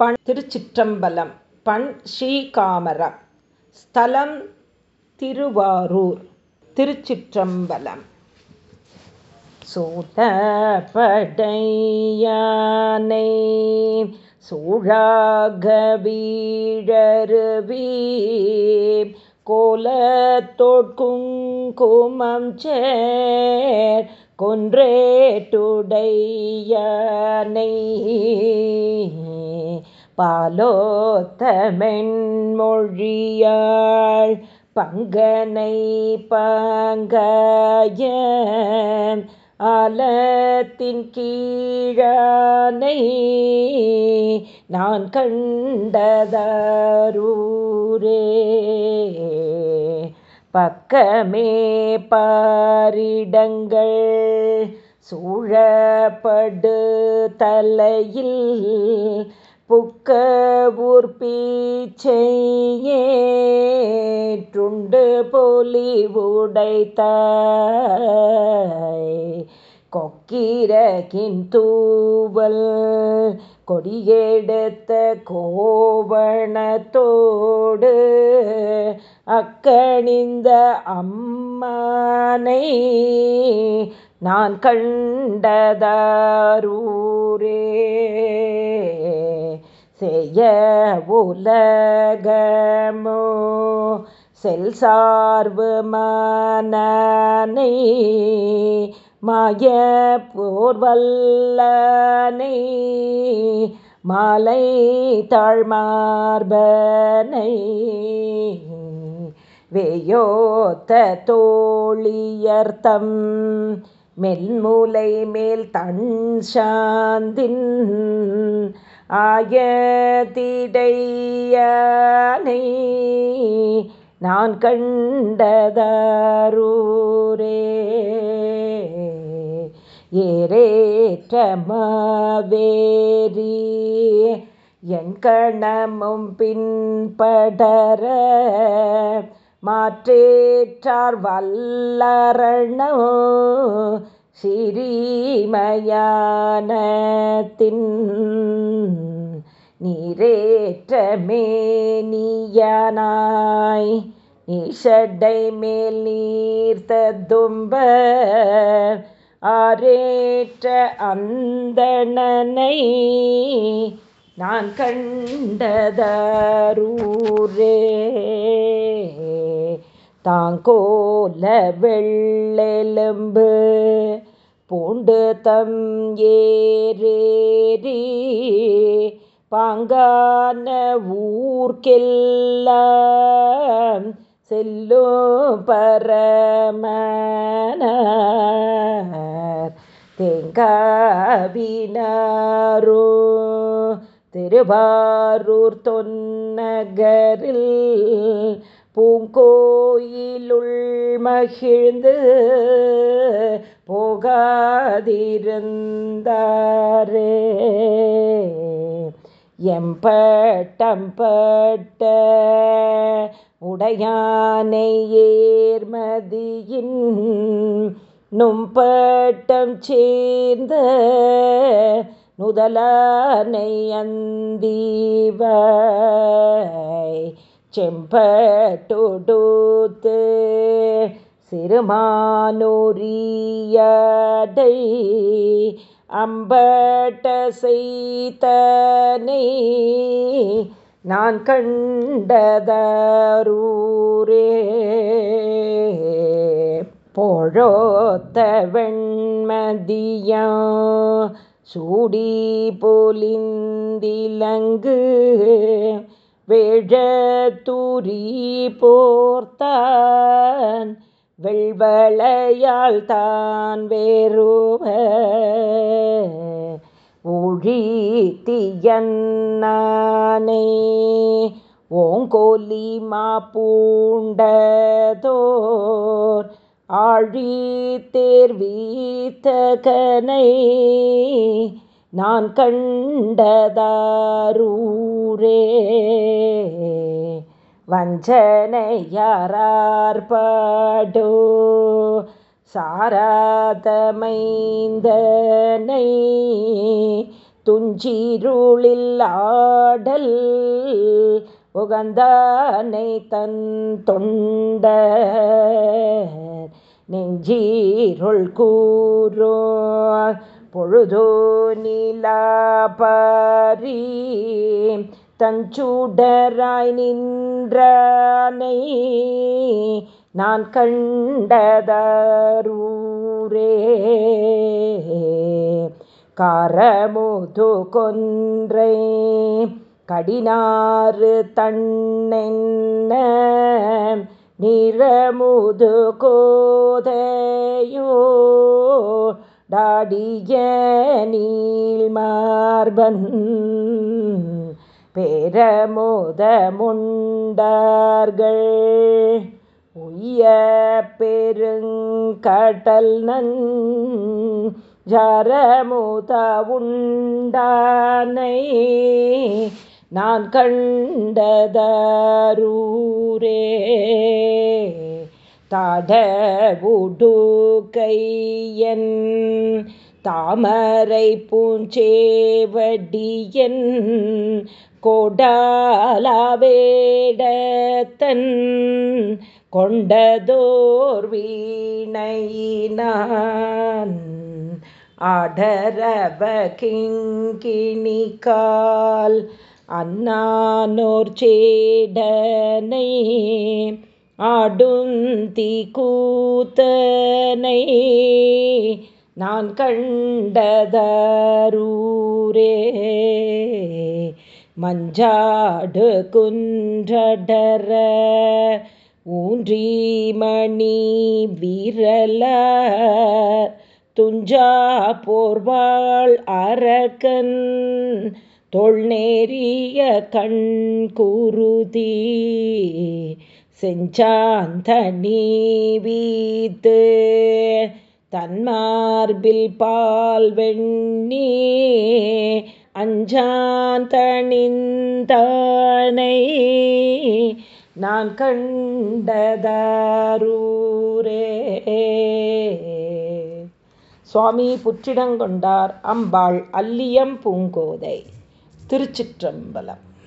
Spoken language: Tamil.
பண் திருச்சிற்றம்பலம் பண் ஸ்ரீகாமரம் ஸ்தலம் திருவாரூர் திருச்சிற்றம்பலம். சூட்டப்படையானை சூழாக வீழருவி கோலத்தோட்குங்குமம் சேர் கொன்றேட்டுடையானை. பாலோத்தமென்மொழியாள் பங்கனை பங்காய ஆலத்தின் கீழானை நான் கண்டதாரூரே. பக்கமே பாரிடங்கள் சூழப்படு தலையில் புக்க பொலி உடைத்தாய். கொக்கிரகின் தூவல் கொடியெடுத்த கோவணத்தோடு அக்கணிந்த அம்மானை நான் கண்டதாரூரே. செய்ய உலகமோ செல் சார்பு மனனை மாய போர்வல்லனை மாலை தாழ்மார்பனை வேயோத்த தோழியர்த்தம் மென்மூலை மேல் தன் சாந்தின் ஆயதிடையானை நான் கண்டதாரூரே. ஏரேற்றமவேரி என் கணமும் பின்படர மாற்றேற்றார் வல்லரணோ சிறீமயானத்தின் நீரேற்ற மேனியனாய் நீஷடை மேல் நீர்த்ததும்ப ஆரேற்ற அந்தணனை நான் கண்டதரூரே. தாங்கோல வெள்ளெலும்பு பூண்டு தம் ஏரேரி பாங்கான ஊர்க்கெல்லாம் செல்லும் பரமனார். தேங்காவினாரோ திருவாரூர் தொன்னகரில் பூங்கோயிலுள் மகிழ்ந்து போகாதிருந்தாரே. எம்பட்டம்பட்ட உடையானை ஏர்மதியின் நும்பட்டம் சேர்ந்த நுதலானை அந்தீவா செம்பட்டொடுத்து சிறுமானுரியடை அம்பட்ட செய்தனை நான் கண்டதரூரே. பொழோத்த வெண்மதியம் சூடி பொலிந்திலங்கு வேழத்துரி போர்த்தான் வெள்வளையால் தான் வேறுவ ஊழித்தியன்னானே ஓங்கோலி மாப்பூண்டதோர் ஆழி தேர்வீத்தகனை நான் கண்டதாரூரே வஞ்சனையாரார்பாடோ சாராதமைந்தனை துஞ்சீருளில் ஆடல் உகந்தானை தன் தொண்ட நெஞ்சீருள் கூறோ பொழுதோ நிலாபாரி தஞ்சூடராய் நின்றானை நான் கண்டதரூரே. காரமுது கொன்றை கடினாறு தன்னென்ன நிறமுது கோதையோ டாடிய நீல் மார்பன் பேரமோத முண்டார்கள். உய்ய பெருங்கடல் நரமுத உண்டானை நான் கண்டதரூரே. தடவுடுகையன் தாமரை பூஞ்சேவடியன் கோடாலவேடத்தன் கொண்டதோர் வீணையினான் ஆடரவ கிங்கிணிக்கால் அண்ணானோர் சேடனை ஆடுந்தி கூத்தனை நான் கண்டதரூரே. மஞ்சாடு குன்றடர ஊன்றிமணி விரல துஞ்சா போர்வாள் அரக்கன் தொல்நேரிய கண் குருதி செஞ்சாந்தனி வீத்து. தன்மார்பில் பால் வெண்ணி அஞ்சாந்தனிந்தானை நான் கண்டதாரூரே. சுவாமி புற்றிடங்கொண்டார் அம்பாள் அல்லியம் பூங்கோதை. திருச்சிற்றம்பலம்.